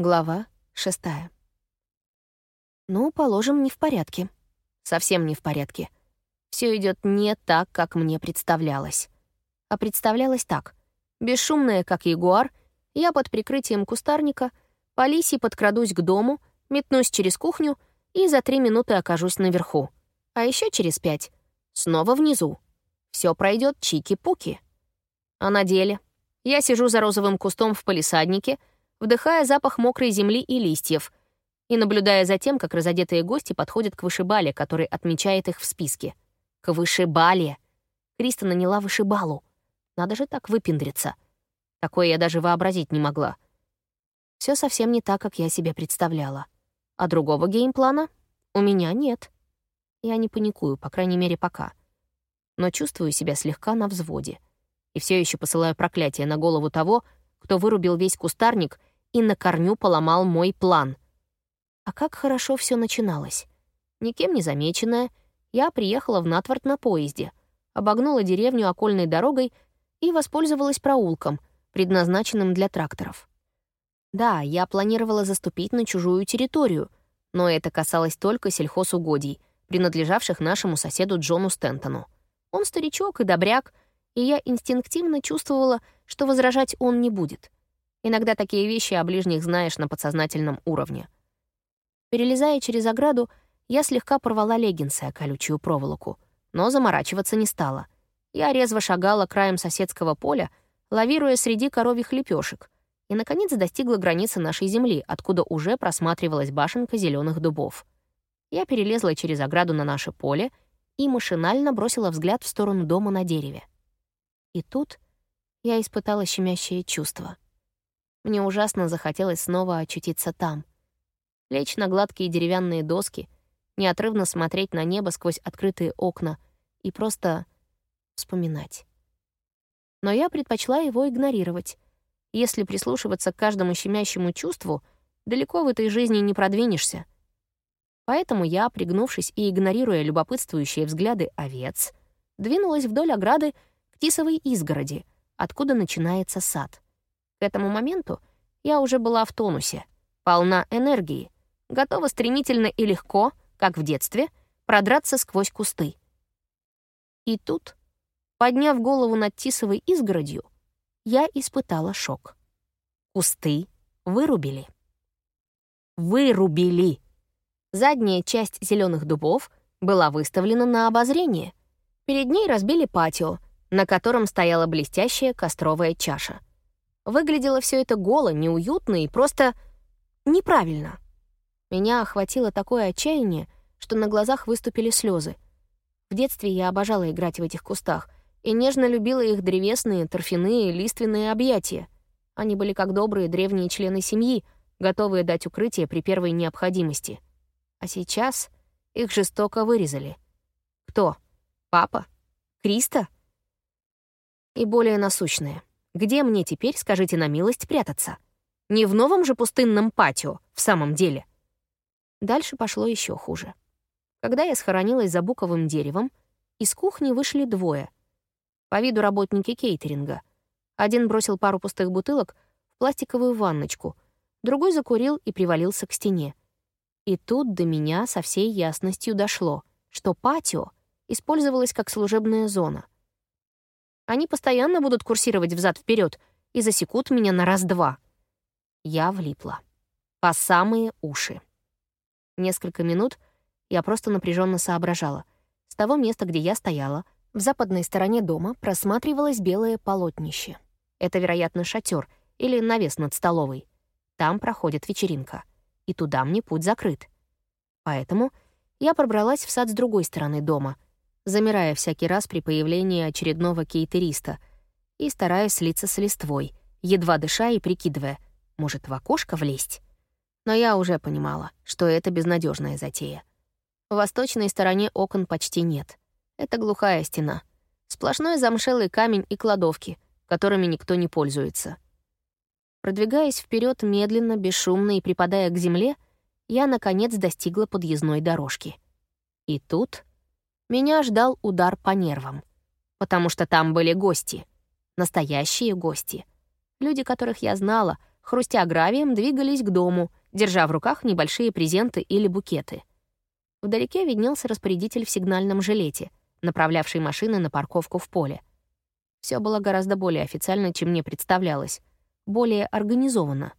Глава шестая. Ну, положим, не в порядке. Совсем не в порядке. Все идет не так, как мне представлялось. А представлялось так. Бесшумная, как ягуар, я под прикрытием кустарника по лисе подкрадусь к дому, метнусь через кухню и за три минуты окажусь наверху. А еще через пять — снова внизу. Все пройдет чики-пуки. А на деле я сижу за розовым кустом в палисаднике — вдыхая запах мокрой земли и листьев, и наблюдая за тем, как разодетые гости подходят к вышибале, который отмечает их в списке. К вышибале. Криста наняла вышибалу. Надо же так выпендриться. Такое я даже вообразить не могла. Все совсем не так, как я себе представляла. А другого геймплана у меня нет. Я не паникую, по крайней мере, пока. Но чувствую себя слегка на взводе. И все еще посылаю проклятие на голову того, кто вырубил весь кустарник и на корню поломал мой план. А как хорошо все начиналось. Никем не замеченная, я приехала в Натвард на поезде, обогнула деревню окольной дорогой и воспользовалась проулком, предназначенным для тракторов. Да, я планировала заступить на чужую территорию, но это касалось только сельхозугодий, принадлежавших нашему соседу Джону Стентону. Он старичок и добряк, и я инстинктивно чувствовала, что возражать он не будет. Иногда такие вещи о ближних знаешь на подсознательном уровне. Перелезая через ограду, я слегка порвала леггинсы о колючую проволоку, но заморачиваться не стала. Я резво шагала краем соседского поля, лавируя среди коровьих лепешек, и, наконец, достигла границы нашей земли, откуда уже просматривалась башенка зеленых дубов. Я перелезла через ограду на наше поле и машинально бросила взгляд в сторону дома на дереве. И тут я испытала щемящее чувство. Мне ужасно захотелось снова очутиться там. Лечь на гладкие деревянные доски, неотрывно смотреть на небо сквозь открытые окна и просто вспоминать. Но я предпочла его игнорировать. Если прислушиваться к каждому щемящему чувству, далеко в этой жизни не продвинешься. Поэтому я, пригнувшись и игнорируя любопытствующие взгляды овец, двинулась вдоль ограды к тисовой изгороди — откуда начинается сад. К этому моменту я уже была в тонусе, полна энергии, готова стремительно и легко, как в детстве, продраться сквозь кусты. И тут, подняв голову над тисовой изгородью, я испытала шок. Кусты вырубили. Вырубили! Задняя часть зеленых дубов была выставлена на обозрение. Перед ней разбили патио — на котором стояла блестящая костровая чаша. Выглядело все это голо, неуютно и просто неправильно. Меня охватило такое отчаяние, что на глазах выступили слезы. В детстве я обожала играть в этих кустах и нежно любила их древесные, торфяные, лиственные объятия. Они были как добрые древние члены семьи, готовые дать укрытие при первой необходимости. А сейчас их жестоко вырезали. Кто? Папа? Криста? и более насущное. Где мне теперь, скажите на милость, прятаться? Не в новом же пустынном патио, в самом деле. Дальше пошло еще хуже. Когда я схоронилась за буковым деревом, из кухни вышли двое. По виду работники кейтеринга. Один бросил пару пустых бутылок в пластиковую ванночку, другой закурил и привалился к стене. И тут до меня со всей ясностью дошло, что патио использовалось как служебная зона — они постоянно будут курсировать взад вперед и засекут меня на раз-два. Я влипла. По самые уши. Несколько минут я просто напряженно соображала. С того места, где я стояла, в западной стороне дома просматривалось белое полотнище. Это, вероятно, шатер или навес над столовой. Там проходит вечеринка, и туда мне путь закрыт. Поэтому я пробралась в сад с другой стороны дома — замирая всякий раз при появлении очередного кейтериста и стараясь слиться с листвой, едва дыша и прикидывая, может, в окошко влезть. Но я уже понимала, что это безнадежная затея. В восточной стороне окон почти нет. Это глухая стена. Сплошной замшелый камень и кладовки, которыми никто не пользуется. Продвигаясь вперед медленно, бесшумно и припадая к земле, я, наконец, достигла подъездной дорожки. И тут меня ждал удар по нервам. Потому что там были гости. Настоящие гости. Люди, которых я знала, хрустя гравием, двигались к дому, держа в руках небольшие презенты или букеты. Вдалеке виднелся распорядитель в сигнальном жилете, направлявший машины на парковку в поле. Все было гораздо более официально, чем мне представлялось, более организованно.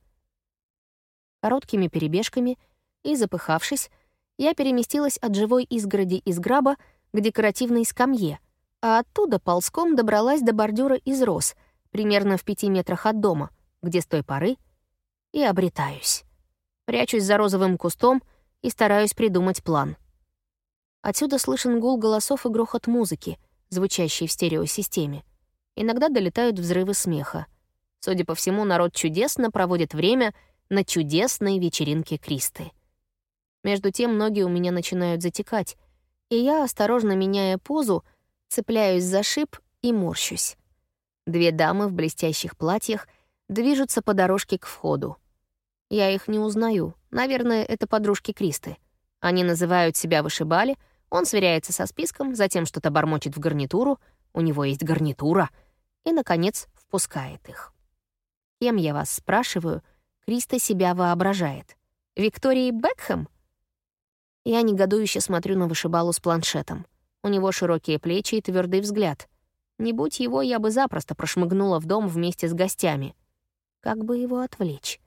Короткими перебежками и запыхавшись, я переместилась от живой изгороди из граба к декоративной скамье, а оттуда ползком добралась до бордюра из роз, примерно в пяти метрах от дома, где с той поры и обретаюсь. Прячусь за розовым кустом и стараюсь придумать план. Отсюда слышен гул голосов и грохот музыки, звучащий в стереосистеме. Иногда долетают взрывы смеха. Судя по всему, народ чудесно проводит время на чудесной вечеринке Кристы. Между тем ноги у меня начинают затекать, и я, осторожно меняя позу, цепляюсь за шип и морщусь. Две дамы в блестящих платьях движутся по дорожке к входу. Я их не узнаю. Наверное, это подружки Кристы. Они называют себя вышибали, он сверяется со списком, затем что-то бормочет в гарнитуру, у него есть гарнитура — и, наконец, впускает их. Кем, я вас спрашиваю, Криста себя воображает? Викторией Бекхэм? Я негодующе смотрю на вышибалу с планшетом. У него широкие плечи и твердый взгляд. Не будь его, я бы запросто прошмыгнула в дом вместе с гостями. Как бы его отвлечь?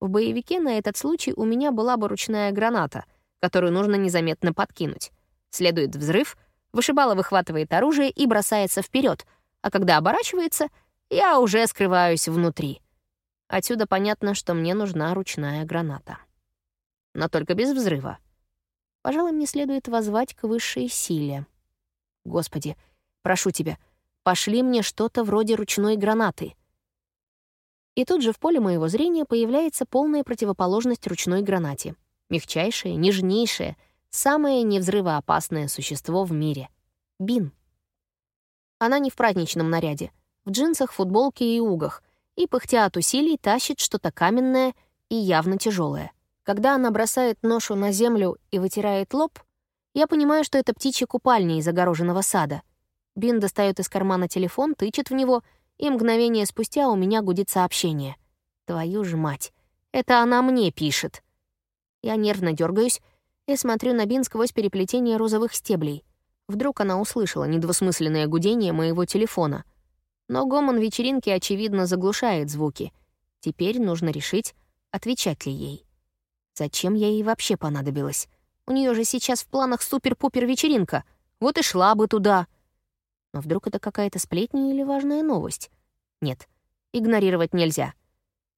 В боевике на этот случай у меня была бы ручная граната, которую нужно незаметно подкинуть. Следует взрыв, вышибала выхватывает оружие и бросается вперед — а когда оборачивается, я уже скрываюсь внутри. Отсюда понятно, что мне нужна ручная граната. Но только без взрыва. Пожалуй, мне следует возвать к высшей силе. Господи, прошу тебя, пошли мне что-то вроде ручной гранаты. И тут же в поле моего зрения появляется полная противоположность ручной гранате. Мягчайшее, нежнейшее, самое невзрывоопасное существо в мире — бин. Она не в праздничном наряде, в джинсах, футболке и угах, и, пыхтя от усилий, тащит что-то каменное и явно тяжелое. Когда она бросает ношу на землю и вытирает лоб, я понимаю, что это птичья купальня из огороженного сада. Бин достает из кармана телефон, тычет в него, и мгновение спустя у меня гудит сообщение. «Твою ж мать! Это она мне пишет!» Я нервно дергаюсь и смотрю на Бин сквозь переплетение розовых стеблей. Вдруг она услышала недвусмысленное гудение моего телефона. Но гомон вечеринки, очевидно, заглушает звуки. Теперь нужно решить, отвечать ли ей. Зачем я ей вообще понадобилась? У нее же сейчас в планах супер-пупер вечеринка. Вот и шла бы туда. Но вдруг это какая-то сплетня или важная новость? Нет, игнорировать нельзя.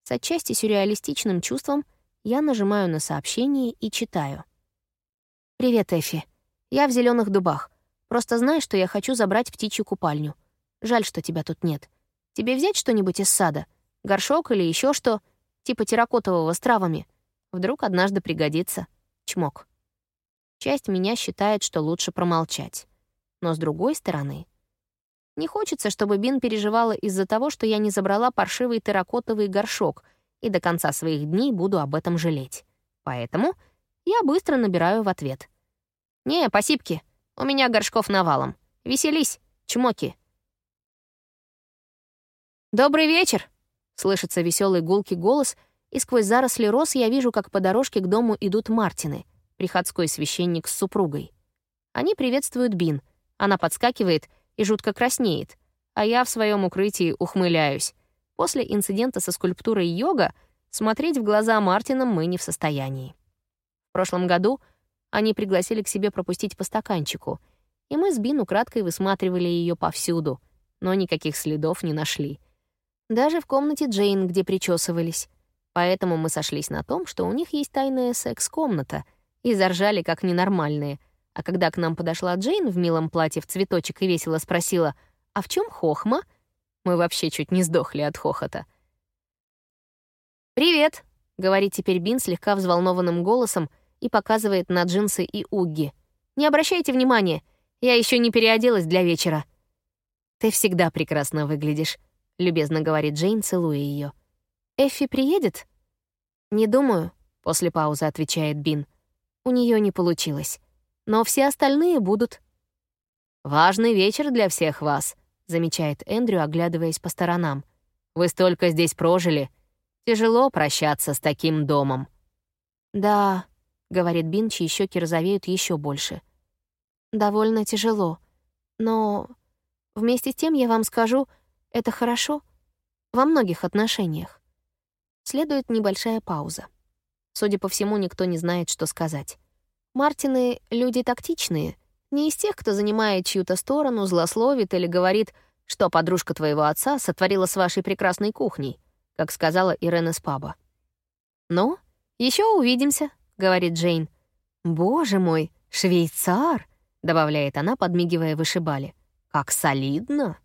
С отчасти сюрреалистичным чувством я нажимаю на сообщение и читаю. «Привет, Эфи. Я в зеленых дубах. Просто знай, что я хочу забрать птичью купальню. Жаль, что тебя тут нет. Тебе взять что-нибудь из сада? Горшок или еще что? Типа терракотового с травами. Вдруг однажды пригодится. Чмок. Часть меня считает, что лучше промолчать. Но с другой стороны... Не хочется, чтобы Бин переживала из-за того, что я не забрала паршивый терракотовый горшок и до конца своих дней буду об этом жалеть. Поэтому я быстро набираю в ответ. «Не, посипки, у меня горшков навалом. Веселись, чмоки. «Добрый вечер!» — слышится веселый гулкий голос, и сквозь заросли роз я вижу, как по дорожке к дому идут Мартины, приходской священник с супругой. Они приветствуют Бин. Она подскакивает и жутко краснеет, а я в своем укрытии ухмыляюсь. После инцидента со скульптурой йога смотреть в глаза Мартинам мы не в состоянии. В прошлом году — они пригласили к себе пропустить по стаканчику, и мы с Бин украдкой высматривали ее повсюду, но никаких следов не нашли. Даже в комнате Джейн, где причесывались. Поэтому мы сошлись на том, что у них есть тайная секс-комната, и заржали как ненормальные. А когда к нам подошла Джейн в милом платье в цветочек и весело спросила, «А в чем хохма?» Мы вообще чуть не сдохли от хохота. «Привет», — говорит теперь Бин слегка взволнованным голосом, — и показывает на джинсы и угги. «Не обращайте внимания, я еще не переоделась для вечера». «Ты всегда прекрасно выглядишь», — любезно говорит Джейн, целуя ее. «Эффи приедет?» «Не думаю», — после паузы отвечает Бин. «У нее не получилось. Но все остальные будут». «Важный вечер для всех вас», — замечает Эндрю, оглядываясь по сторонам. «Вы столько здесь прожили. Тяжело прощаться с таким домом». «Да», — говорит Бин, чьи щеки розовеют еще больше. «Довольно тяжело. Но вместе с тем я вам скажу, это хорошо во многих отношениях. Следует небольшая пауза. Судя по всему, никто не знает, что сказать. Мартины — люди тактичные, не из тех, кто занимает чью-то сторону, злословит или говорит, что подружка твоего отца сотворила с вашей прекрасной кухней, как сказала Ирена из паба. «Ну, еще увидимся», — говорит Джейн. «Боже мой, швейцар!» — добавляет она, подмигивая вышибали. «Как солидно!»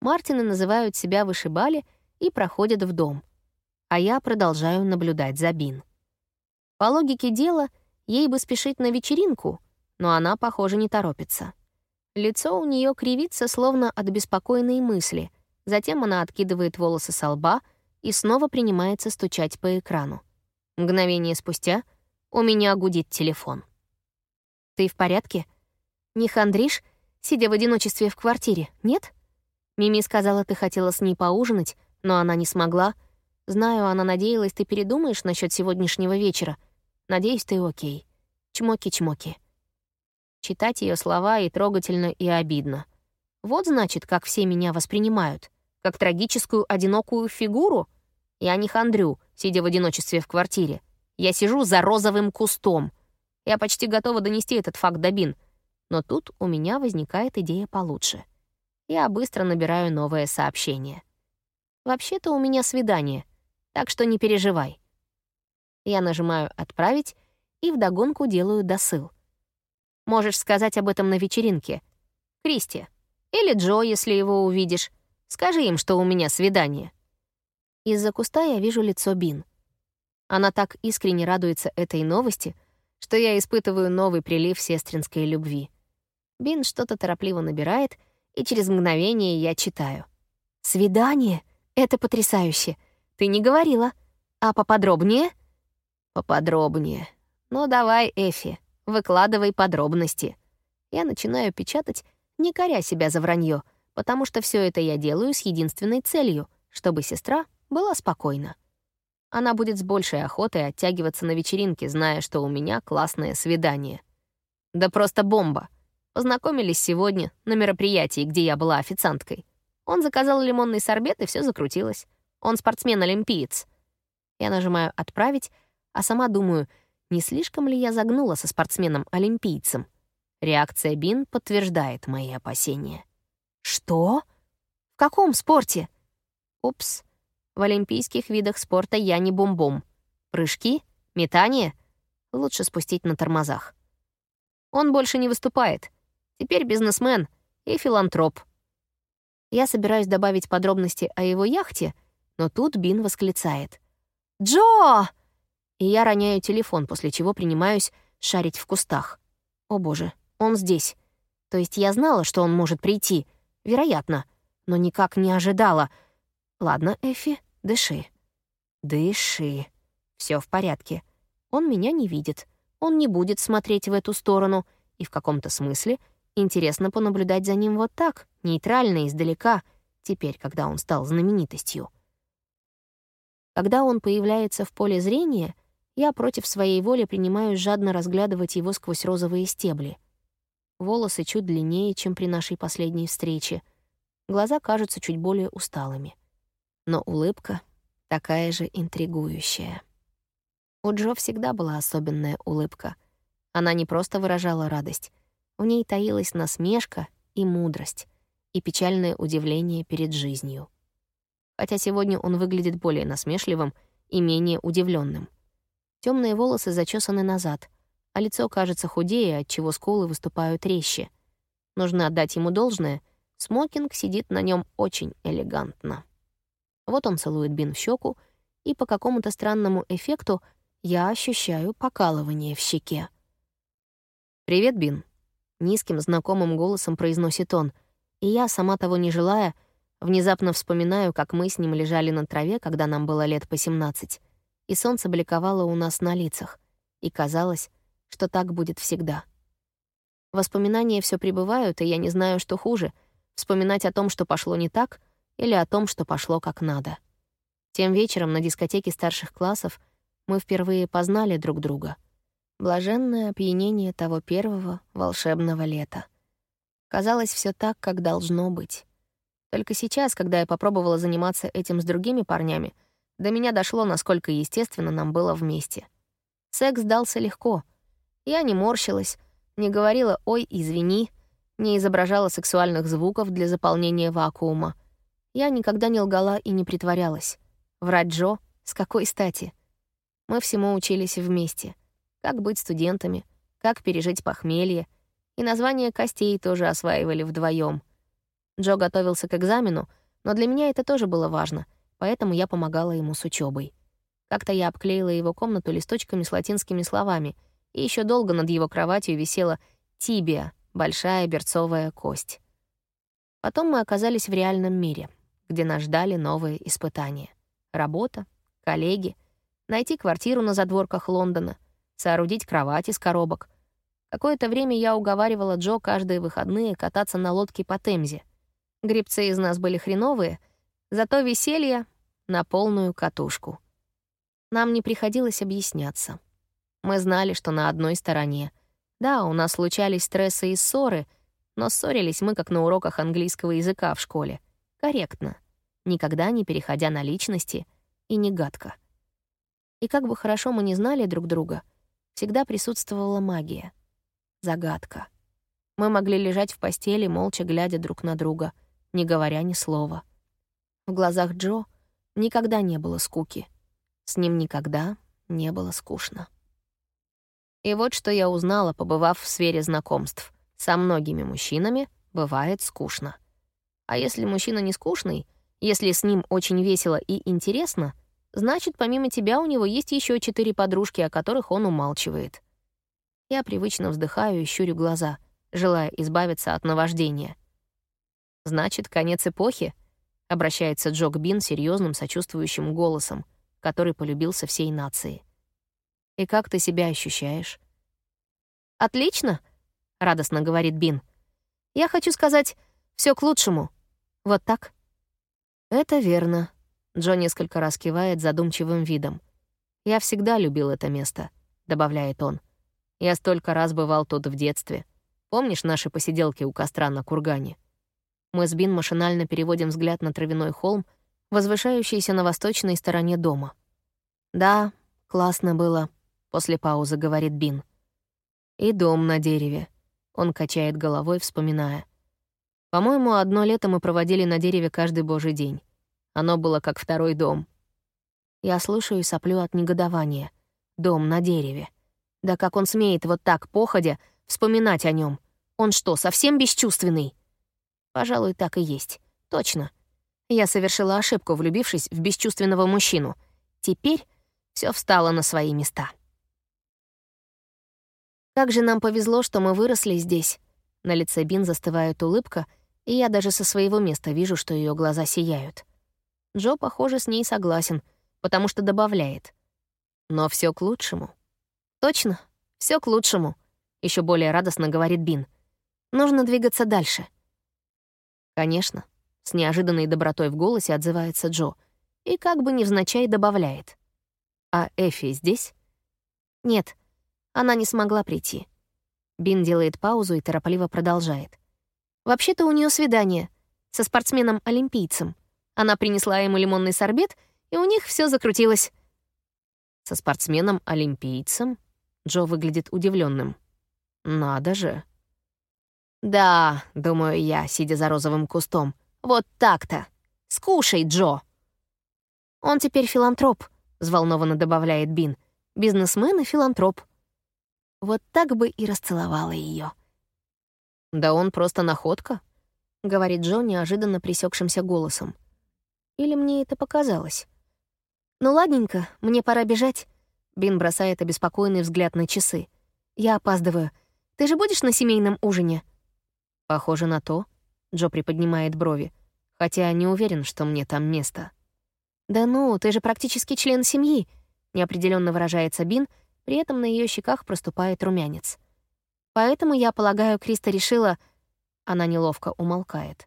Мартины называют себя вышибали и проходят в дом. А я продолжаю наблюдать за Бин. По логике дела, ей бы спешить на вечеринку, но она, похоже, не торопится. Лицо у нее кривится, словно от беспокойной мысли. Затем она откидывает волосы со лба и снова принимается стучать по экрану. Мгновение спустя у меня гудит телефон. «Ты в порядке? Не хандришь, сидя в одиночестве в квартире, нет?» Мими сказала, ты хотела с ней поужинать, но она не смогла. Знаю, она надеялась, ты передумаешь насчет сегодняшнего вечера. Надеюсь, ты окей. Чмоки-чмоки. Читать ее слова и трогательно, и обидно. Вот, значит, как все меня воспринимают. Как трагическую, одинокую фигуру? Я не хандрю, сидя в одиночестве в квартире. Я сижу за розовым кустом. Я почти готова донести этот факт до Бин. Но тут у меня возникает идея получше — я быстро набираю новое сообщение. «Вообще-то у меня свидание, так что не переживай». Я нажимаю «Отправить» и вдогонку делаю досыл. Можешь сказать об этом на вечеринке. Кристи. Или Джо, если его увидишь. Скажи им, что у меня свидание. Из-за куста я вижу лицо Бин. Она так искренне радуется этой новости, что я испытываю новый прилив сестринской любви. Бин что-то торопливо набирает — и через мгновение я читаю. «Свидание? Это потрясающе. Ты не говорила. А поподробнее?» «Поподробнее. Ну давай, Эфи, выкладывай подробности». Я начинаю печатать, не коря себя за вранье, потому что все это я делаю с единственной целью, чтобы сестра была спокойна. Она будет с большей охотой оттягиваться на вечеринке, зная, что у меня классное свидание. Да просто бомба. Познакомились сегодня на мероприятии, где я была официанткой. Он заказал лимонный сорбет, и все закрутилось. Он спортсмен-олимпиец. Я нажимаю «Отправить», а сама думаю, не слишком ли я загнула со спортсменом-олимпийцем. Реакция Бин подтверждает мои опасения. «Что? В каком спорте?» «Упс. В олимпийских видах спорта я не бум-бум. Прыжки? Метание? Лучше спустить на тормозах. Он больше не выступает. Теперь бизнесмен и филантроп. Я собираюсь добавить подробности о его яхте, но тут Бин восклицает. «Джо!» И я роняю телефон, после чего принимаюсь шарить в кустах. О боже, он здесь. То есть я знала, что он может прийти. Вероятно. Но никак не ожидала. Ладно, Эфи, дыши. Дыши. Все в порядке. Он меня не видит. Он не будет смотреть в эту сторону. И в каком-то смысле — Интересно понаблюдать за ним вот так, нейтрально, издалека, теперь, когда он стал знаменитостью. Когда он появляется в поле зрения, я против своей воли принимаю жадно разглядывать его сквозь розовые стебли. Волосы чуть длиннее, чем при нашей последней встрече. Глаза кажутся чуть более усталыми. Но улыбка такая же интригующая. У Джо всегда была особенная улыбка. Она не просто выражала радость, в ней таилась насмешка и мудрость, и печальное удивление перед жизнью. Хотя сегодня он выглядит более насмешливым и менее удивленным. Темные волосы зачесаны назад, а лицо кажется худее, отчего скулы выступают резче. Нужно отдать ему должное, смокинг сидит на нем очень элегантно. Вот он целует Бин в щеку, и по какому-то странному эффекту я ощущаю покалывание в щеке. «Привет, Бин», Низким, знакомым голосом произносит он, и я, сама того не желая, внезапно вспоминаю, как мы с ним лежали на траве, когда нам было лет по 17, и солнце бликовало у нас на лицах, и казалось, что так будет всегда. Воспоминания все прибывают, и я не знаю, что хуже — вспоминать о том, что пошло не так, или о том, что пошло как надо. Тем вечером на дискотеке старших классов мы впервые познали друг друга. Блаженное опьянение того первого волшебного лета. Казалось, все так, как должно быть. Только сейчас, когда я попробовала заниматься этим с другими парнями, до меня дошло, насколько естественно нам было вместе. Секс дался легко. Я не морщилась, не говорила «ой, извини», не изображала сексуальных звуков для заполнения вакуума. Я никогда не лгала и не притворялась. Врать Джо? С какой стати? Мы всему учились вместе. Как быть студентами, как пережить похмелье. И название костей тоже осваивали вдвоем. Джо готовился к экзамену, но для меня это тоже было важно, поэтому я помогала ему с учебой. Как-то я обклеила его комнату листочками с латинскими словами, и еще долго над его кроватью висела «Тибия», большая берцовая кость. Потом мы оказались в реальном мире, где нас ждали новые испытания. Работа, коллеги, найти квартиру на задворках Лондона, соорудить кровать из коробок. Какое-то время я уговаривала Джо каждые выходные кататься на лодке по Темзе. Гребцы из нас были хреновые, зато веселье на полную катушку. Нам не приходилось объясняться. Мы знали, что на одной стороне — да, у нас случались стрессы и ссоры, но ссорились мы, как на уроках английского языка в школе. Корректно, никогда не переходя на личности и не гадко. И как бы хорошо мы не знали друг друга, всегда присутствовала магия. Загадка. Мы могли лежать в постели, молча глядя друг на друга, не говоря ни слова. В глазах Джо никогда не было скуки. С ним никогда не было скучно. И вот что я узнала, побывав в сфере знакомств. Со многими мужчинами бывает скучно. А если мужчина не скучный, если с ним очень весело и интересно, значит, помимо тебя у него есть еще четыре подружки, о которых он умалчивает. Я привычно вздыхаю и щурю глаза, желая избавиться от наваждения. «Значит, конец эпохи?» — обращается Джок Бин серьезным сочувствующим голосом, который полюбился всей нации. И как ты себя ощущаешь?» «Отлично», — радостно говорит Бин. «Я хочу сказать, все к лучшему. Вот так?» «Это верно», — Джо несколько раз кивает задумчивым видом. «Я всегда любил это место», — добавляет он. «Я столько раз бывал тут в детстве. Помнишь наши посиделки у костра на кургане?» Мы с Бин машинально переводим взгляд на травяной холм, возвышающийся на восточной стороне дома. «Да, классно было», После паузы говорит Бин. «И дом на дереве». Он качает головой, вспоминая. «По-моему, одно лето мы проводили на дереве каждый божий день. Оно было как второй дом». Я слушаю и соплю от негодования. Дом на дереве. Да как он смеет вот так, походя, вспоминать о нем? Он что, совсем бесчувственный? Пожалуй, так и есть. Точно. Я совершила ошибку, влюбившись в бесчувственного мужчину. Теперь все встало на свои места. Как же нам повезло, что мы выросли здесь. На лице Бин застывает улыбка, и я даже со своего места вижу, что ее глаза сияют. Джо, похоже, с ней согласен, потому что добавляет. Но все к лучшему. Точно, все к лучшему, еще более радостно говорит Бин. Нужно двигаться дальше. Конечно, с неожиданной добротой в голосе отзывается Джо и как бы невзначай добавляет. А Эфи здесь? Нет, она не смогла прийти. Бин делает паузу и торопливо продолжает. «Вообще-то у нее свидание со спортсменом-олимпийцем. Она принесла ему лимонный сорбет, и у них все закрутилось». «Со спортсменом-олимпийцем?» Джо выглядит удивленным. «Надо же». «Да», — думаю я, сидя за розовым кустом, — «вот так-то. Скушай, Джо». «Он теперь филантроп», — взволнованно добавляет Бин. «Бизнесмен и филантроп. Вот так бы и расцеловала ее. «Да он просто находка», — говорит Джо неожиданно присекшимся голосом. Или мне это показалось? «Ну ладненько, мне пора бежать». Бин бросает обеспокоенный взгляд на часы. «Я опаздываю. Ты же будешь на семейном ужине?» «Похоже на то», — Джо приподнимает брови, хотя не уверен, что мне там место. «Да ну, ты же практически член семьи», — неопределенно выражается Бин, — при этом на ее щеках проступает румянец. Поэтому, я полагаю, Криста решила... Она неловко умолкает.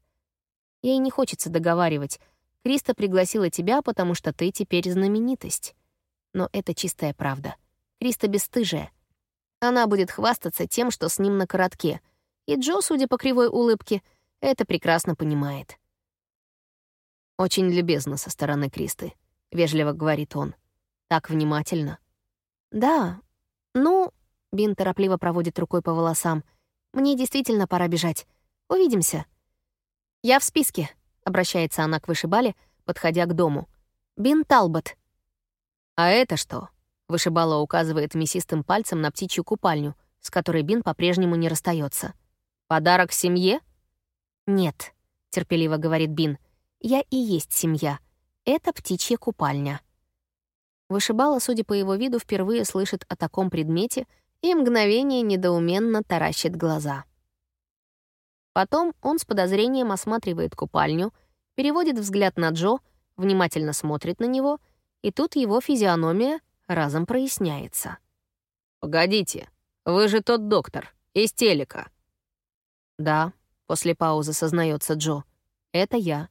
Ей не хочется договаривать. Криста пригласила тебя, потому что ты теперь знаменитость. Но это чистая правда. Криста бесстыжая. Она будет хвастаться тем, что с ним на коротке. И Джо, судя по кривой улыбке, это прекрасно понимает. «Очень любезно со стороны Кристы», — вежливо говорит он. «Так внимательно». «Да, ну...» — Бин торопливо проводит рукой по волосам. «Мне действительно пора бежать. Увидимся». «Я в списке», — обращается она к вышибале, подходя к дому. «Бин Талбот». «А это что?» — вышибала указывает мясистым пальцем на птичью купальню, с которой Бин по-прежнему не расстается. «Подарок семье?» «Нет», — терпеливо говорит Бин. «Я и есть семья. Это птичья купальня». Вышибала, судя по его виду, впервые слышит о таком предмете и мгновение недоуменно таращит глаза. Потом он с подозрением осматривает купальню, переводит взгляд на Джо, внимательно смотрит на него, и тут его физиономия разом проясняется. «Погодите, вы же тот доктор, из телека». «Да», — после паузы сознается Джо, — «это я».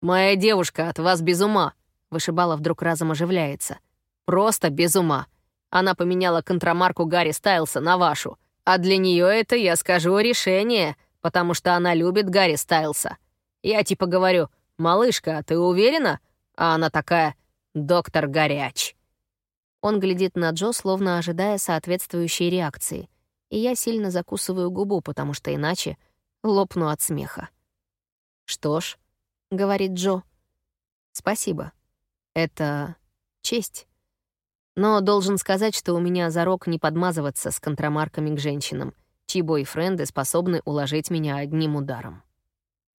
«Моя девушка от вас без ума», — вышибала вдруг разом оживляется. «Просто без ума. Она поменяла контрамарку Гарри Стайлса на вашу, а для нее это, я скажу, решение, потому что она любит Гарри Стайлса. Я типа говорю, «Малышка, ты уверена?» А она такая, «Доктор Горяч». Он глядит на Джо, словно ожидая соответствующей реакции. И я сильно закусываю губу, потому что иначе лопну от смеха. «Что ж», — говорит Джо, — «спасибо. Это честь. Но должен сказать, что у меня зарок не подмазываться с контрамарками к женщинам, чьи бойфренды способны уложить меня одним ударом».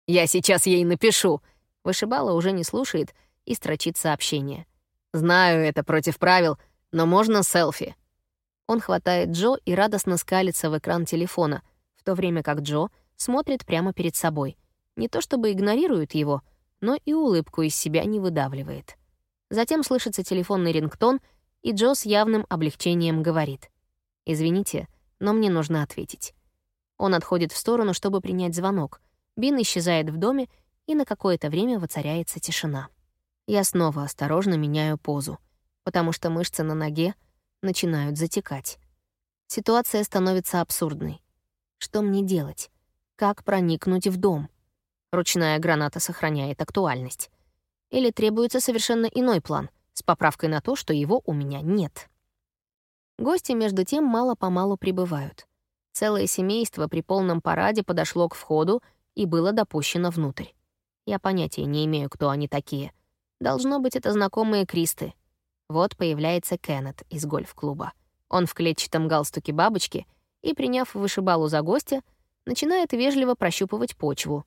«Я сейчас ей напишу», — вышибала уже не слушает и строчит сообщение. «Знаю, это против правил, но можно селфи». Он хватает Джо и радостно скалится в экран телефона, в то время как Джо смотрит прямо перед собой. Не то чтобы игнорирует его, но и улыбку из себя не выдавливает. Затем слышится телефонный рингтон, и Джо с явным облегчением говорит. «Извините, но мне нужно ответить». Он отходит в сторону, чтобы принять звонок. Бин исчезает в доме, и на какое-то время воцаряется тишина. Я снова осторожно меняю позу потому что мышцы на ноге начинают затекать. Ситуация становится абсурдной. Что мне делать? Как проникнуть в дом? Ручная граната сохраняет актуальность. Или требуется совершенно иной план, с поправкой на то, что его у меня нет. Гости, между тем, мало-помалу прибывают. Целое семейство при полном параде подошло к входу и было допущено внутрь. Я понятия не имею, кто они такие. Должно быть, это знакомые Кристы — вот появляется Кеннет из гольф-клуба. Он в клетчатом галстуке бабочки и, приняв вышибалу за гостя, начинает вежливо прощупывать почву.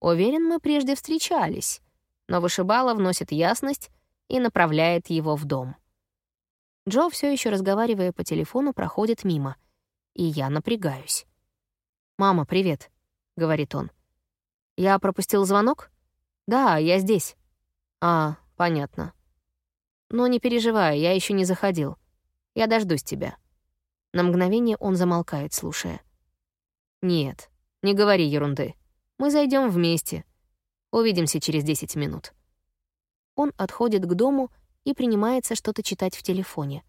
Уверен, мы прежде встречались, но вышибала вносит ясность и направляет его в дом. Джо, все еще разговаривая по телефону, проходит мимо, и я напрягаюсь. «Мама, привет», — говорит он. «Я пропустил звонок?» «Да, я здесь». «А, понятно». Но не переживай, я еще не заходил. Я дождусь тебя». На мгновение он замолкает, слушая. «Нет, не говори ерунды. Мы зайдем вместе. Увидимся через 10 минут». Он отходит к дому и принимается что-то читать в телефоне.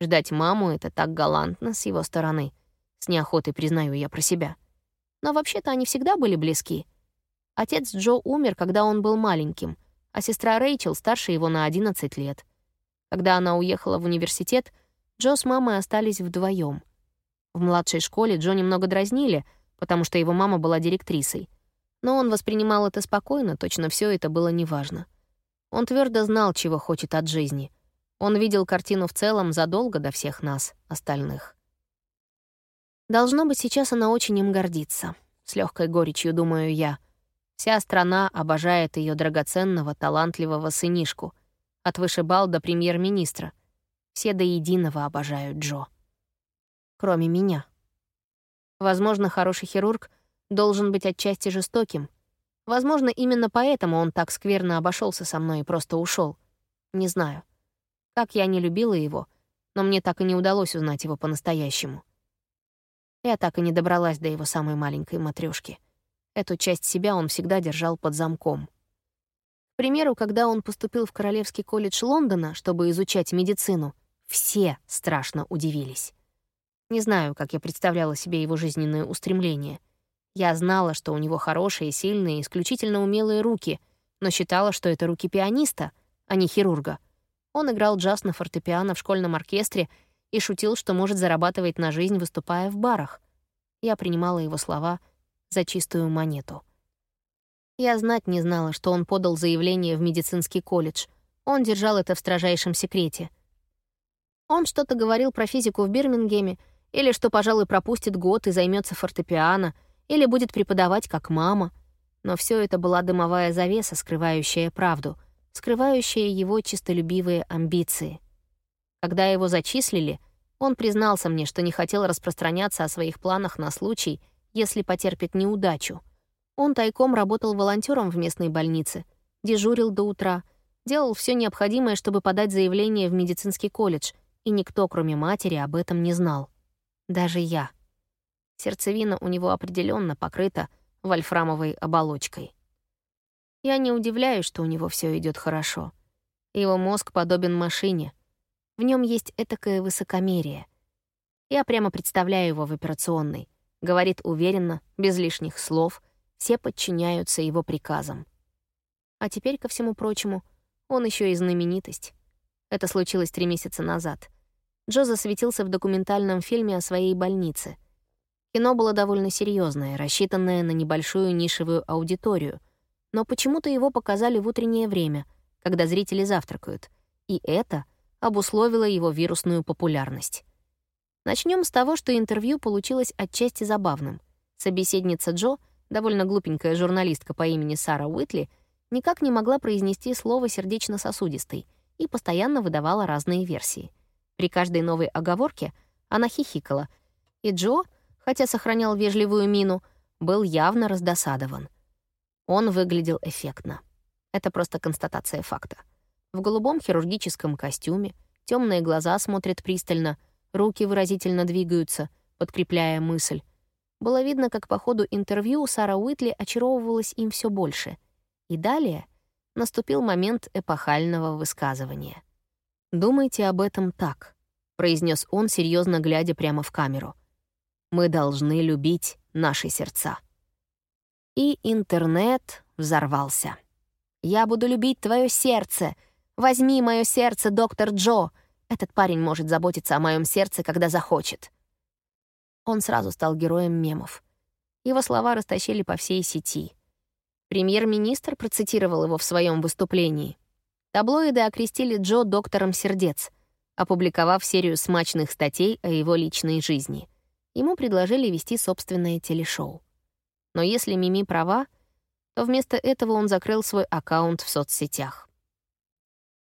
Ждать маму — это так галантно с его стороны. С неохотой признаю я про себя. Но вообще-то они всегда были близки. Отец Джо умер, когда он был маленьким, а сестра Рэйчел старше его на 11 лет — когда она уехала в университет, Джо с мамой остались вдвоем. В младшей школе Джо немного дразнили, потому что его мама была директрисой. Но он воспринимал это спокойно, точно все это было неважно. Он твердо знал, чего хочет от жизни. Он видел картину в целом задолго до всех нас, остальных. Должно быть, сейчас она очень им гордится. С легкой горечью, думаю я. Вся страна обожает ее драгоценного, талантливого сынишку — от вышибал до премьер-министра. Все до единого обожают Джо. Кроме меня. Возможно, хороший хирург должен быть отчасти жестоким. Возможно, именно поэтому он так скверно обошелся со мной и просто ушел. Не знаю. Как я не любила его, но мне так и не удалось узнать его по-настоящему. Я так и не добралась до его самой маленькой матрешки. Эту часть себя он всегда держал под замком. К примеру, когда он поступил в Королевский колледж Лондона, чтобы изучать медицину, все страшно удивились. Не знаю, как я представляла себе его жизненное устремление. Я знала, что у него хорошие, сильные, исключительно умелые руки, но считала, что это руки пианиста, а не хирурга. Он играл джаз на фортепиано в школьном оркестре и шутил, что может зарабатывать на жизнь, выступая в барах. Я принимала его слова за чистую монету. Я знать не знала, что он подал заявление в медицинский колледж. Он держал это в строжайшем секрете. Он что-то говорил про физику в Бирмингеме, или что, пожалуй, пропустит год и займется фортепиано, или будет преподавать как мама. Но все это была дымовая завеса, скрывающая правду, скрывающая его чистолюбивые амбиции. Когда его зачислили, он признался мне, что не хотел распространяться о своих планах на случай, если потерпит неудачу. Он тайком работал волонтером в местной больнице, дежурил до утра, делал все необходимое, чтобы подать заявление в медицинский колледж, и никто, кроме матери, об этом не знал. Даже я. Сердцевина у него определенно покрыта вольфрамовой оболочкой. Я не удивляюсь, что у него все идет хорошо. Его мозг подобен машине. В нем есть этакое высокомерие. Я прямо представляю его в операционной. Говорит уверенно, без лишних слов. Все подчиняются его приказам. А теперь, ко всему прочему, он еще и знаменитость. Это случилось три месяца назад. Джо засветился в документальном фильме о своей больнице. Кино было довольно серьезное, рассчитанное на небольшую нишевую аудиторию, но почему-то его показали в утреннее время, когда зрители завтракают, и это обусловило его вирусную популярность. Начнем с того, что интервью получилось отчасти забавным. Собеседница Джо, довольно глупенькая журналистка по имени Сара Уитли, никак не могла произнести слово «сердечно-сосудистый» и постоянно выдавала разные версии — при каждой новой оговорке она хихикала, и Джо, хотя сохранял вежливую мину, был явно раздосадован. Он выглядел эффектно. Это просто констатация факта. В голубом хирургическом костюме, темные глаза смотрят пристально, руки выразительно двигаются, подкрепляя мысль. Было видно, как по ходу интервью Сара Уитли очаровывалась им все больше. И далее наступил момент эпохального высказывания — «Думайте об этом так», — произнес он, серьезно глядя прямо в камеру. «Мы должны любить наши сердца». И интернет взорвался. «Я буду любить твое сердце. Возьми мое сердце, доктор Джо. Этот парень может заботиться о моем сердце, когда захочет». Он сразу стал героем мемов. Его слова растащили по всей сети. Премьер-министр процитировал его в своем выступлении — Таблоиды окрестили Джо доктором сердец, опубликовав серию смачных статей о его личной жизни. Ему предложили вести собственное телешоу. Но если Мими права, то вместо этого он закрыл свой аккаунт в соцсетях.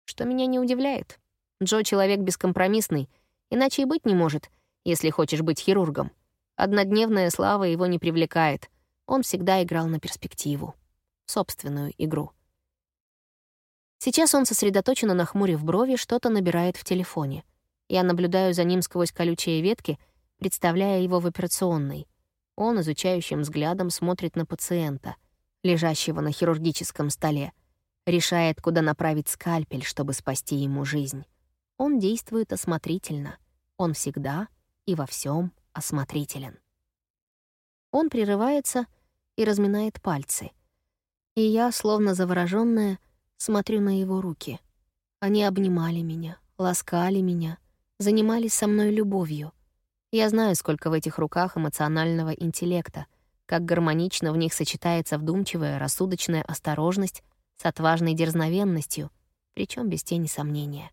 Что меня не удивляет. Джо — человек бескомпромиссный, иначе и быть не может, если хочешь быть хирургом. Однодневная слава его не привлекает. Он всегда играл на перспективу. Собственную игру. Сейчас он сосредоточенно нахмурив брови, что-то набирает в телефоне. Я наблюдаю за ним сквозь колючие ветки, представляя его в операционной. Он изучающим взглядом смотрит на пациента, лежащего на хирургическом столе, решает, куда направить скальпель, чтобы спасти ему жизнь. Он действует осмотрительно. Он всегда и во всем осмотрителен. Он прерывается и разминает пальцы. И я, словно заворожённая, Смотрю на его руки. Они обнимали меня, ласкали меня, занимались со мной любовью. Я знаю, сколько в этих руках эмоционального интеллекта, как гармонично в них сочетается вдумчивая, рассудочная осторожность с отважной дерзновенностью, причем без тени сомнения.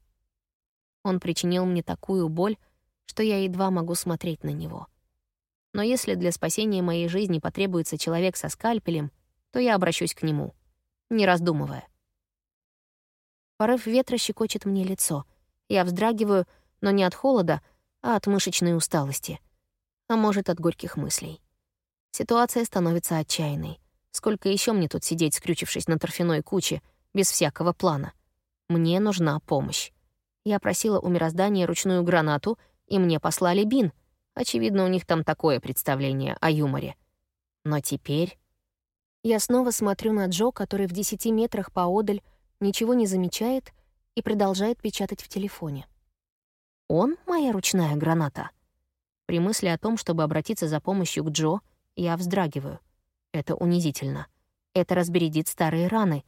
Он причинил мне такую боль, что я едва могу смотреть на него. Но если для спасения моей жизни потребуется человек со скальпелем, то я обращусь к нему, не раздумывая. Порыв ветра щекочет мне лицо. Я вздрагиваю, но не от холода, а от мышечной усталости. А может, от горьких мыслей. Ситуация становится отчаянной. Сколько еще мне тут сидеть, скрючившись на торфяной куче, без всякого плана? Мне нужна помощь. Я просила у мироздания ручную гранату, и мне послали бин. Очевидно, у них там такое представление о юморе. Но теперь... Я снова смотрю на Джо, который в десяти метрах поодаль ничего не замечает и продолжает печатать в телефоне. Он — моя ручная граната. При мысли о том, чтобы обратиться за помощью к Джо, я вздрагиваю. Это унизительно. Это разбередит старые раны.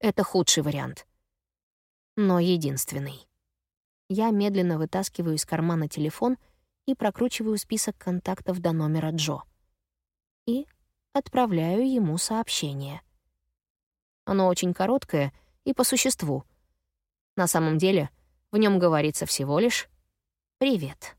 Это худший вариант. Но единственный. Я медленно вытаскиваю из кармана телефон и прокручиваю список контактов до номера Джо. И отправляю ему сообщение. Оно очень короткое и по существу. На самом деле в нем говорится всего лишь «Привет».